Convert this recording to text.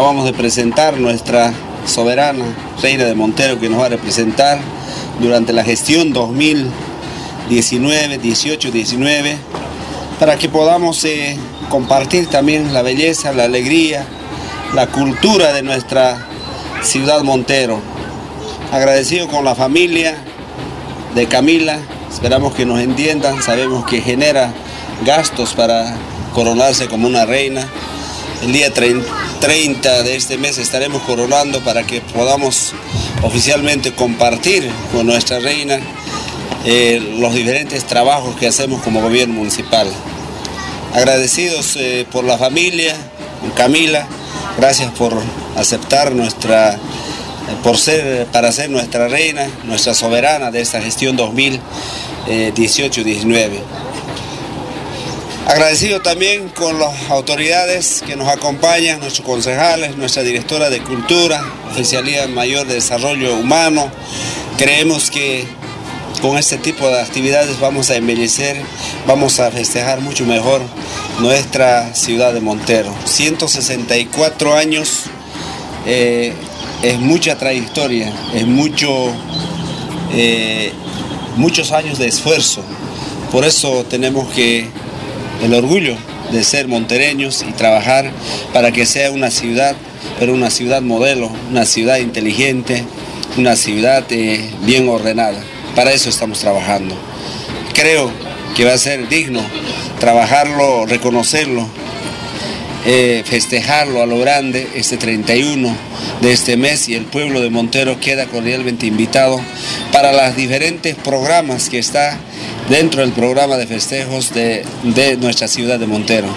acabamos de presentar nuestra soberana reina de Montero que nos va a representar durante la gestión 2019, 18, 19, para que podamos eh, compartir también la belleza, la alegría, la cultura de nuestra ciudad Montero. Agradecido con la familia de Camila, esperamos que nos entiendan, sabemos que genera gastos para coronarse como una reina. El día 30 de este mes estaremos coronando para que podamos oficialmente compartir con nuestra reina eh, los diferentes trabajos que hacemos como gobierno municipal. Agradecidos eh, por la familia, Camila, gracias por aceptar nuestra, por ser, para ser nuestra reina, nuestra soberana de esta gestión 2018-19. Agradecido también con las autoridades que nos acompañan, nuestros concejales, nuestra directora de Cultura, Oficialía Mayor de Desarrollo Humano. Creemos que con este tipo de actividades vamos a embellecer, vamos a festejar mucho mejor nuestra ciudad de Montero. 164 años eh, es mucha trayectoria, es mucho, eh, muchos años de esfuerzo. Por eso tenemos que el orgullo de ser montereños y trabajar para que sea una ciudad, pero una ciudad modelo, una ciudad inteligente, una ciudad eh, bien ordenada. Para eso estamos trabajando. Creo que va a ser digno trabajarlo, reconocerlo, eh, festejarlo a lo grande este 31 de este mes y el pueblo de Montero queda cordialmente invitado para los diferentes programas que está dentro del programa de festejos de, de nuestra ciudad de Montero.